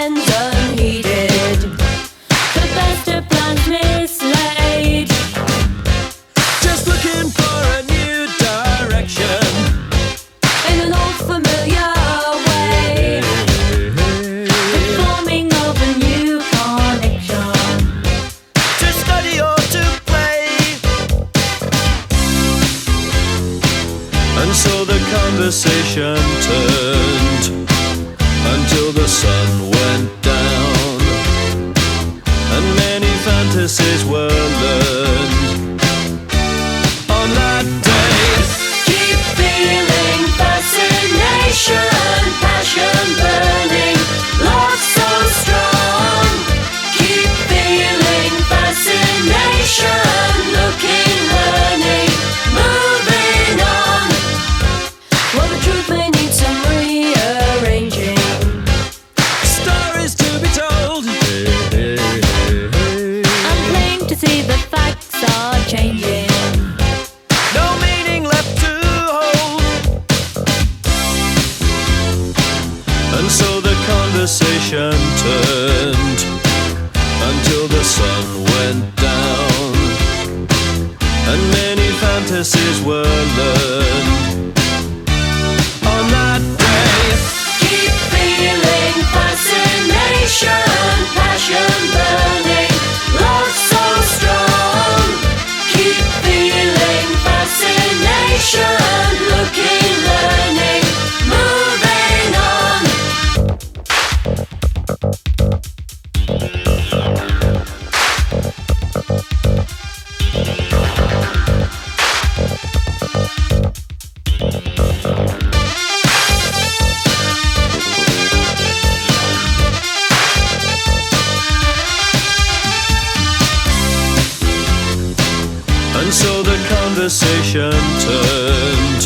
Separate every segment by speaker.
Speaker 1: unheeded. The
Speaker 2: mislaid. Just looking for a new direction
Speaker 1: in an old familiar way. Forming of a
Speaker 2: new connection to
Speaker 1: study or to play. And so the conversation turned until the sun went down, and many fantasies were. And so the conversation turned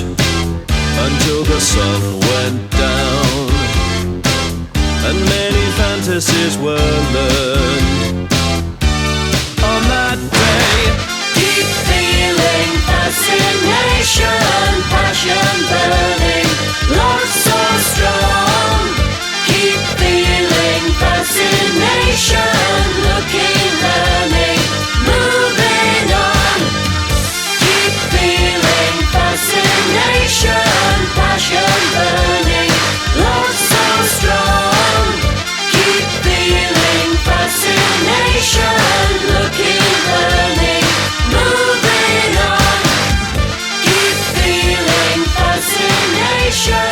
Speaker 1: until the sun went down, and many fantasies were learned.
Speaker 2: nation.